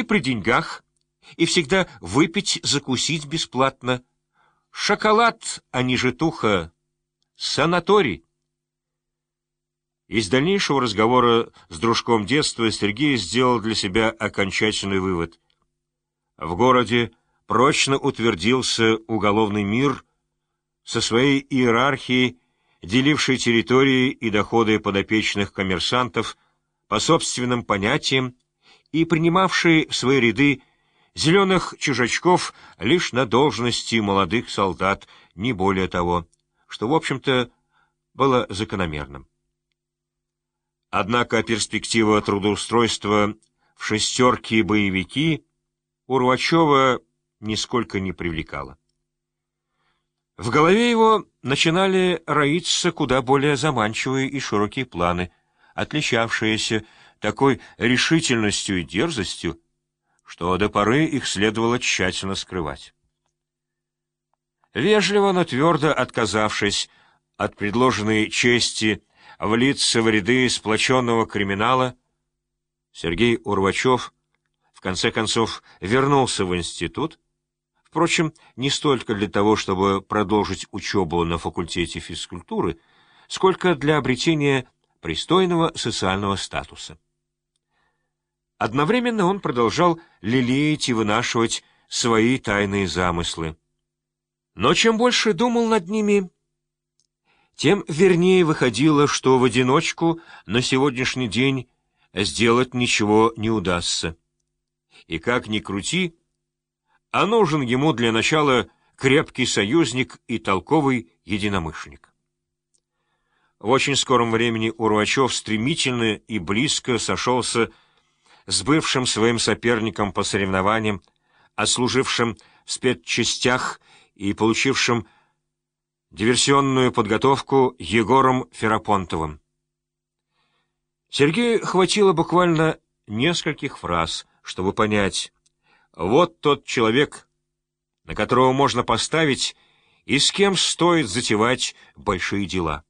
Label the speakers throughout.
Speaker 1: и при деньгах, и всегда выпить, закусить бесплатно. Шоколад, а не житуха. Санаторий. Из дальнейшего разговора с дружком детства Сергей сделал для себя окончательный вывод. В городе прочно утвердился уголовный мир со своей иерархией, делившей территории и доходы подопечных коммерсантов по собственным понятиям и принимавший в свои ряды зеленых чужачков лишь на должности молодых солдат, не более того, что, в общем-то, было закономерным. Однако перспектива трудоустройства в шестерке боевики Урвачева нисколько не привлекала. В голове его начинали роиться куда более заманчивые и широкие планы, отличавшиеся такой решительностью и дерзостью, что до поры их следовало тщательно скрывать. Вежливо, но твердо отказавшись от предложенной чести влиться в ряды сплоченного криминала, Сергей Урвачев в конце концов вернулся в институт, впрочем, не столько для того, чтобы продолжить учебу на факультете физкультуры, сколько для обретения пристойного социального статуса. Одновременно он продолжал лелеять и вынашивать свои тайные замыслы. Но чем больше думал над ними, тем вернее выходило, что в одиночку на сегодняшний день сделать ничего не удастся. И как ни крути, а нужен ему для начала крепкий союзник и толковый единомышленник. В очень скором времени Урвачев стремительно и близко сошелся с бывшим своим соперником по соревнованиям, отслужившим в спецчастях и получившим диверсионную подготовку Егором Ферапонтовым. Сергею хватило буквально нескольких фраз, чтобы понять, вот тот человек, на которого можно поставить и с кем стоит затевать большие дела.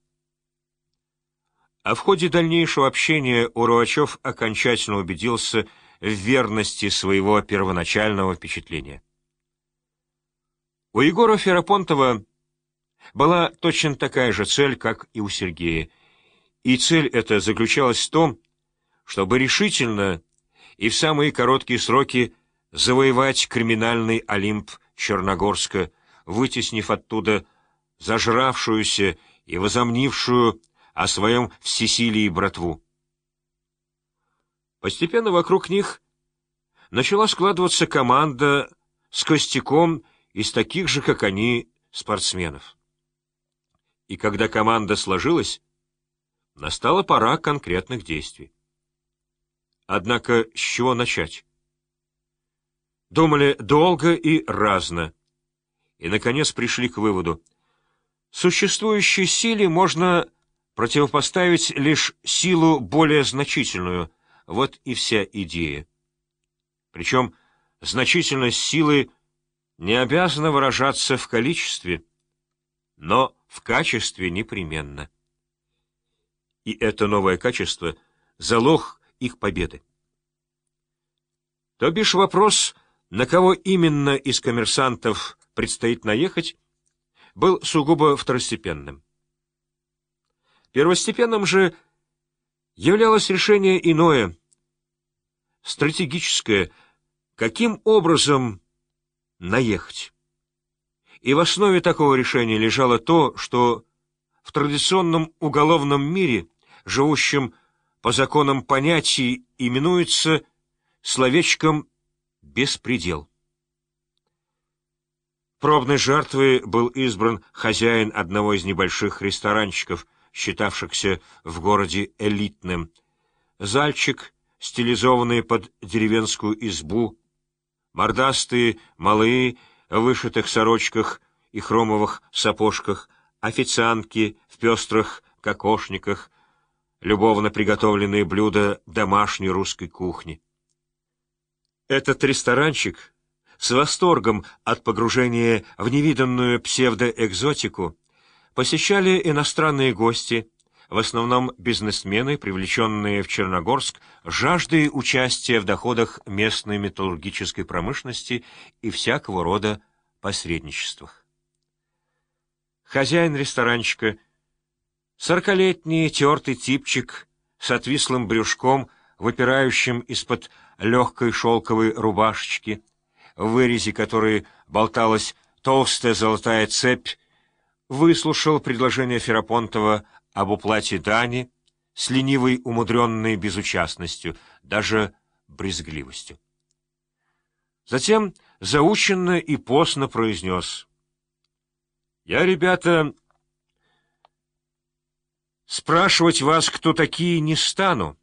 Speaker 1: А в ходе дальнейшего общения Урвачев окончательно убедился в верности своего первоначального впечатления. У Егора Ферапонтова была точно такая же цель, как и у Сергея, и цель эта заключалась в том, чтобы решительно и в самые короткие сроки завоевать криминальный Олимп Черногорска, вытеснив оттуда зажравшуюся и возомнившую о своем всесилии братву. Постепенно вокруг них начала складываться команда с костяком из таких же, как они, спортсменов. И когда команда сложилась, настала пора конкретных действий. Однако с чего начать? Думали долго и разно, и, наконец, пришли к выводу. Существующей силе можно противопоставить лишь силу более значительную. Вот и вся идея. Причем значительность силы не обязана выражаться в количестве, но в качестве непременно. И это новое качество — залог их победы. То бишь вопрос, на кого именно из коммерсантов предстоит наехать, был сугубо второстепенным. Первостепенным же являлось решение иное, стратегическое, каким образом наехать. И в основе такого решения лежало то, что в традиционном уголовном мире, живущем по законам понятий, именуется словечком «беспредел». Пробной жертвой был избран хозяин одного из небольших ресторанчиков — считавшихся в городе элитным, зальчик, стилизованный под деревенскую избу, мордастые, малые, в вышитых сорочках и хромовых сапожках, официантки в пестрых кокошниках, любовно приготовленные блюда домашней русской кухни. Этот ресторанчик с восторгом от погружения в невиданную псевдоэкзотику посещали иностранные гости, в основном бизнесмены, привлеченные в Черногорск жаждой участия в доходах местной металлургической промышленности и всякого рода посредничествах. Хозяин ресторанчика, сорокалетний тертый типчик с отвислым брюшком, выпирающим из-под легкой шелковой рубашечки, в вырезе которой болталась толстая золотая цепь, выслушал предложение Ферапонтова об уплате дани с ленивой умудренной безучастностью, даже брезгливостью. Затем заученно и постно произнес. «Я, ребята, спрашивать вас, кто такие, не стану.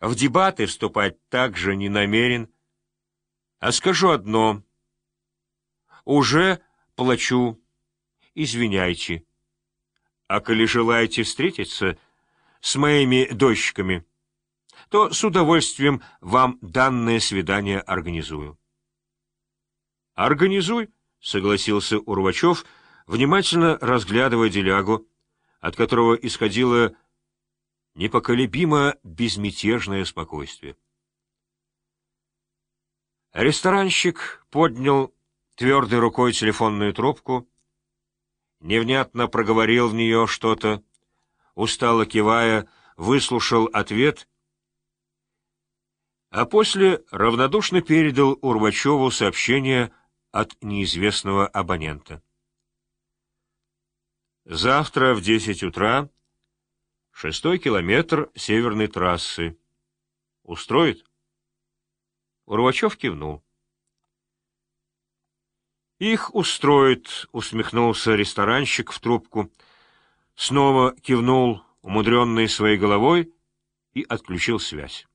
Speaker 1: В дебаты вступать также не намерен. А скажу одно. Уже плачу. Извиняйте. А коли желаете встретиться с моими дочками, то с удовольствием вам данное свидание организую. «Организуй», — согласился Урвачев, внимательно разглядывая делягу, от которого исходило непоколебимо безмятежное спокойствие. Ресторанщик поднял твердой рукой телефонную трубку, невнятно проговорил в нее что-то, устало кивая, выслушал ответ, а после равнодушно передал Урвачеву сообщение от неизвестного абонента. Завтра в десять утра шестой километр северной трассы. Устроит? Урвачев кивнул. «Их устроит», — усмехнулся ресторанщик в трубку, снова кивнул, умудренный своей головой, и отключил связь.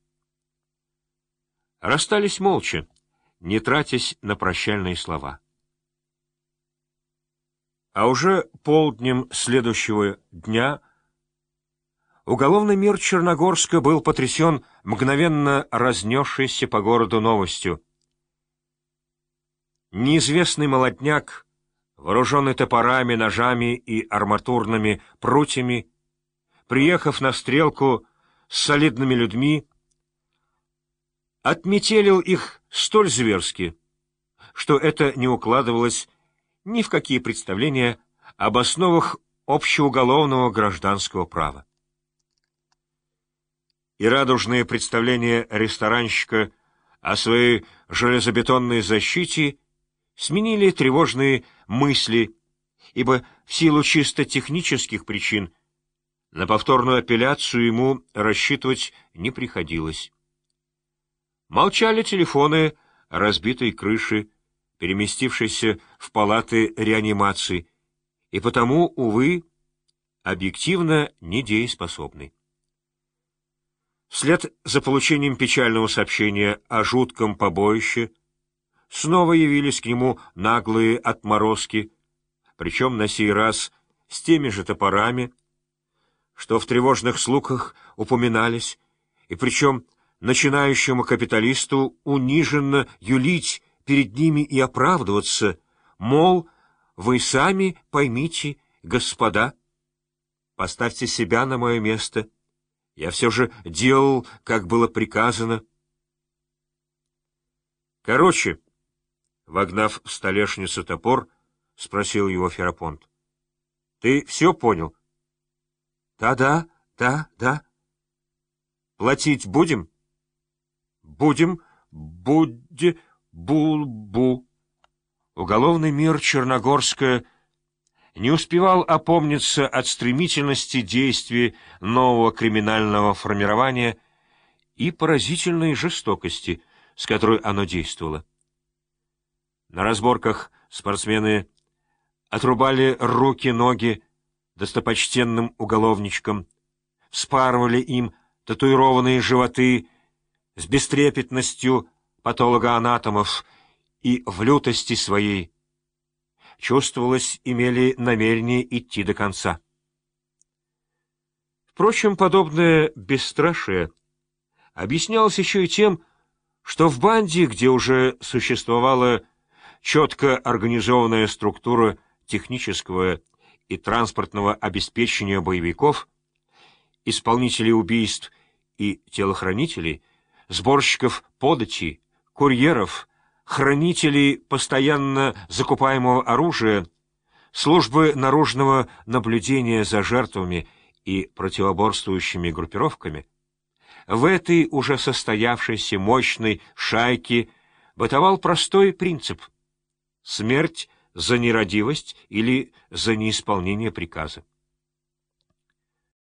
Speaker 1: Расстались молча не тратясь на прощальные слова. А уже полднем следующего дня уголовный мир Черногорска был потрясен мгновенно разнесшейся по городу новостью. Неизвестный молодняк, вооруженный топорами, ножами и арматурными прутьями, приехав на стрелку с солидными людьми, отметелил их столь зверски, что это не укладывалось ни в какие представления об основах общеуголовного гражданского права. И радужные представления ресторанщика о своей железобетонной защите сменили тревожные мысли, ибо в силу чисто технических причин на повторную апелляцию ему рассчитывать не приходилось. Молчали телефоны разбитой крыши, переместившейся в палаты реанимации, и потому, увы, объективно недееспособны. Вслед за получением печального сообщения о жутком побоище снова явились к нему наглые отморозки, причем на сей раз с теми же топорами, что в тревожных слухах упоминались, и причем начинающему капиталисту униженно юлить перед ними и оправдываться, мол, вы сами поймите, господа, поставьте себя на мое место. Я все же делал, как было приказано. Короче, вогнав в столешницу топор, спросил его Ферапонт. — Ты все понял? Да, — Да-да, да-да. — Платить будем? — Будем, будде, бу-бу. Уголовный мир Черногорска не успевал опомниться от стремительности действий нового криминального формирования и поразительной жестокости, с которой оно действовало. На разборках спортсмены отрубали руки-ноги достопочтенным уголовничкам, вспарывали им татуированные животы с бестрепетностью патологоанатомов и в лютости своей, чувствовалось, имели намерение идти до конца. Впрочем, подобное бесстрашие объяснялось еще и тем, что в банде, где уже существовала четко организованная структура технического и транспортного обеспечения боевиков, исполнителей убийств и телохранителей, сборщиков подачи, курьеров, хранителей постоянно закупаемого оружия, службы наружного наблюдения за жертвами и противоборствующими группировками, в этой уже состоявшейся мощной шайке бытовал простой принцип — смерть за нерадивость или за неисполнение приказа.